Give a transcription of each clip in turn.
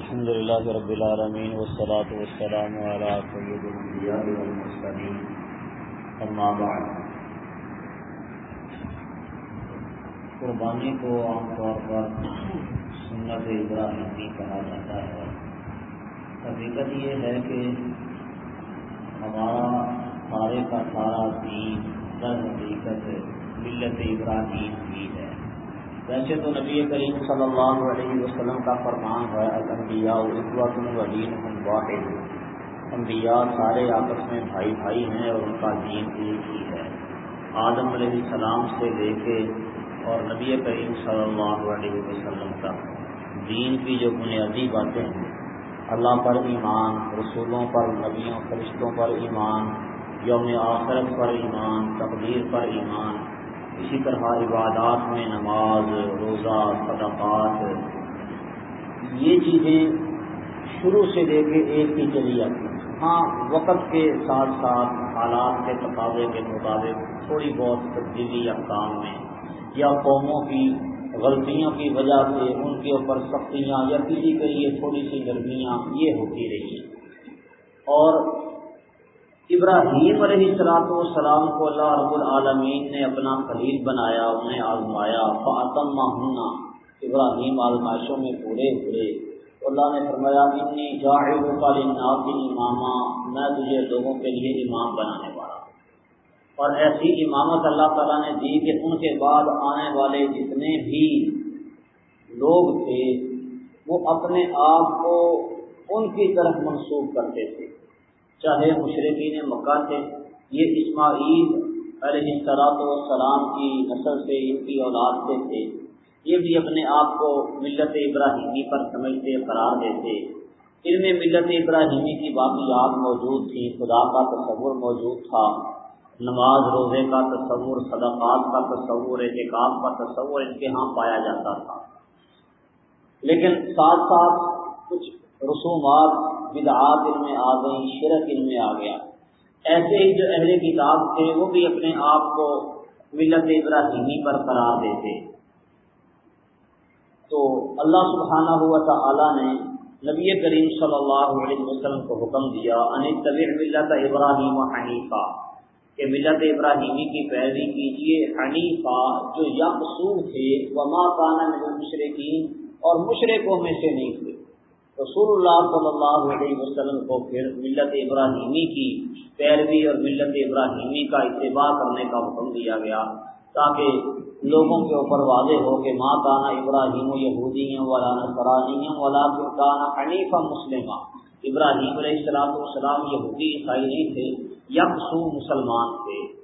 الحمد لله رب العالمين والصلاة والسلام على سيد الانبياء والمرسلين. اما بعد. قربانی کو عام طور پر سنت ابراہیمی کہا جاتا ہے۔ حقیقت یہ ہے کہ ہمارا سارے کا سارا دین در حقیقت ملت ابراہیم بھی ہے۔ ویسے تو نبی کریم صلی اللہ علیہ وسلم کا فرمان ہے، الانبیاء اقوات الولین واحد، انبیاء سارے آپس میں بھائی بھائی ہیں اور ان کا دین ایک ہی ہے۔ آدم علیہ السلام سے لے کے اور نبی کریم صلی اللہ علیہ وسلم کا دین کی جو بنیادی باتیں ہیں، اللہ پر ایمان، رسولوں پر نبیوں، فرشتوں پر ایمان، یوم آخرت پر ایمان، تقدیر پر ایمان اسی طرح عبادات میں نماز، روزہ، صدقات، یہ چیزیں شروع سے لے کے ایک ہی چلی آتی ہیں۔ ہاں وقت کے ساتھ ساتھ، حالات کے تقاضے کے مطابق تھوڑی بہت تبدیلی اقدام میں، یا قوموں کی غلطیوں کی وجہ سے ان کے اوپر سختیاں، یا کسی کے لیے تھوڑی سی گرمیاں، یہ ہوتی رہی اور ابراہیم علیہ السلاط والسلام کو اللہ رب العالمین نے اپنا خلیل بنایا، انہیں آزمایا فاطم ہونا ابراہیم آزمائشوں میں پورے پورے اللہ نے فرمایا اتنی جاہر کی امامہ میں تجھے لوگوں کے لیے امام بنانے والا اور ایسی امامت اللہ تعالیٰ نے دی کہ ان کے بعد آنے والے جتنے بھی لوگ تھے، وہ اپنے آپ کو ان کی طرف منسوخ کرتے تھے۔ چاہے مشرقین مکہ تھے یہ اسماعیل علیہ السلاط والسلام کی نسل سے، ان کی اولاد سے تھے۔ یہ بھی اپنے آپ کو ملت ابراہیمی پر سمجھتے، قرار دیتے۔ ان میں ملت ابراہیمی کی باقیات موجود تھی خدا کا تصور موجود تھا۔ نماز، روزے کا تصور، صدقات کا تصور احتکاب کا تصور ان کے ہاں پایا جاتا تھا۔ لیکن ساتھ ساتھ کچھ رسومات، بدعات ان میں آ گئی شرک ان میں آ گیا۔ ایسے ہی جو اہل کتاب تھے، وہ بھی اپنے آپ کو ملت ابراہیمی پر قرار دیتے۔ تو اللہ سبحانہ ہوا تھا نے نبی کریم صلی اللہ علیہ وسلم کو حکم دیا، ان طبی ملت ابراہیم حنیفہ کہ ملت ابراہیمی کی پیروی کیجیے حنیفہ جو یکسو تھے، وما کانا مشرقین اور مشرقوں میں سے نہیں تھے رسول اللہ صلی اللہ علیہ وسلم کو پھر ملت ابراہیمی کی پیروی اور ملت ابراہیمی کا اتباع کرنے کا حکم دیا گیا تاکہ لوگوں کے اوپر واضح ہو کہ ماں کانا ابراہیم و یہودی والا فرانی والا کانا حنیفہ مسلمہ۔ ابراہیم علیہ السلام والسلام یہودی عیسائی نہیں تھے، یکسو مسلمان تھے۔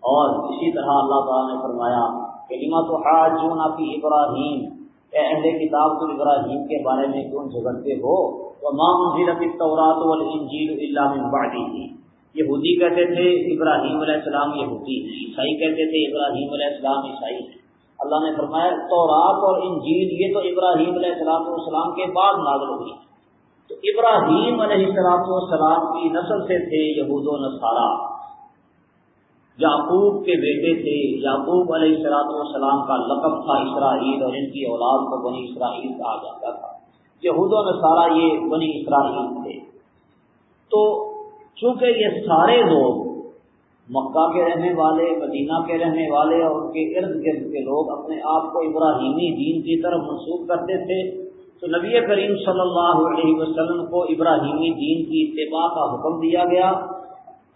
اور اسی طرح اللہ تعالیٰ نے فرمایا کہ تو حاج فی ابراہیم۔ اے اہل کتاب تو ابراہیم کے بارے میں کیوں جھگڑتے ہو؟ تو ماں تورات والانجیل الا من بعدی تھی یہودی کہتے تھے، ابراہیم علیہ السلام یہودی ہیں عیسائی کہتے تھے، ابراہیم علیہ السلام عیسائی۔ ہیں اللہ نے فرمایا، تورات اور انجیل، یہ تو ابراہیم علیہ السلام والسلام کے بعد نازل ہوئی۔ تو ابراہیم علیہ السلام والسلام کی نسل سے تھے یہود و نصارہ۔ یعقوب کے بیٹے تھے۔ یعقوب علیہ السلاط والسلام کا لقب تھا اسرائیل اور ان کی اولاد کو بنی اسرائیل کہا جاتا تھا۔ یہود و نصارہ یہ بنی اسرائیل تھے۔ تو چونکہ یہ سارے لوگ مکہ کے رہنے والے، مدینہ کے رہنے والے اور ان کے ارد گرد کے لوگ اپنے آپ کو ابراہیمی دین کی طرف منسوخ کرتے تھے، تو نبی کریم صلی اللہ علیہ وسلم کو ابراہیمی دین کی اتباع کا حکم دیا گیا۔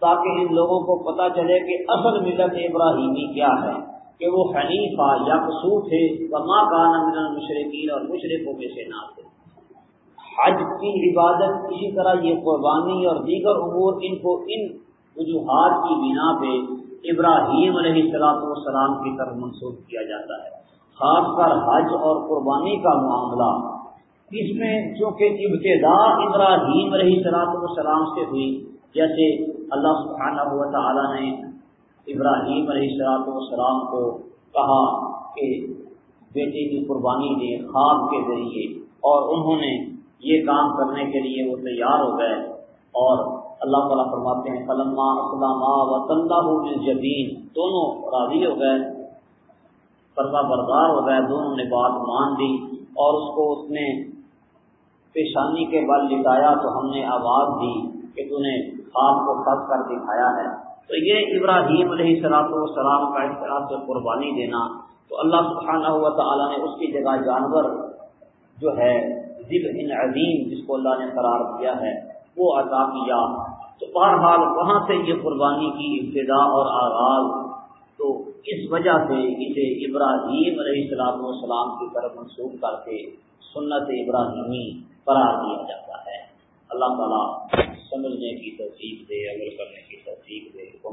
تاکہ ان لوگوں کو پتہ چلے کہ اصل ملت ابراہیمی کیا ہے، کہ وہ حنیفہ یا قصور تھے، وما کان من المشرقین اور مشرقوں میں سے نہ تھے۔ حج کی عبادت، اسی طرح یہ قربانی اور دیگر امور، ان کو ان وجوہات کی بنا پہ ابراہیم علیہ السلاط والسلام کی طرف منسوخ کیا جاتا ہے۔ خاص کر حج اور قربانی کا معاملہ۔ اس میں چونکہ ابتدا ابراہیم علیہ السلاط والسلام سے ہوئی، جیسے اللہ سبحانہ ہوا تعالیٰ نے ابراہیم علیہ السلاط والسلام کو کہا کہ بیٹے کی قربانی دے خواب کے ذریعے اور انہوں نے یہ کام کرنے کے لیے وہ تیار ہو گئے اور اللہ تعالیٰ فرماتے ہیں، فلما اسلام و طلّہ جبین دونوں راضی ہو گئے فرما بردار ہو گئے، دونوں نے بات مان دی اور اس کو اس نے پیشانی کے بل لٹایا تو ہم نے آواز دی کہ تو نے خواب کو پھنس کر دکھایا ہے۔ تو یہ ابراہیم علیہ السلاط والسلام کا اس طرح سے قربانی دینا، تو اللہ سبحانہ ہوا تعالیٰ نے اس کی جگہ جانور جو ہے ذب عظیم جس کو اللہ نے قرار دیا ہے، وہ عطا کیا۔ تو بہرحال وہاں سے یہ قربانی کی ابتدا اور آغاز، تو اس وجہ سے اسے ابراہیم علیہ السلام والسلام کی طرف منسوخ کر کے سنت ابراہیمی قرار دیا جاتا ہے۔ اللہ تعالیٰ سمجھنے کی توفیق دے عمل کرنے کی توفیق دے وہ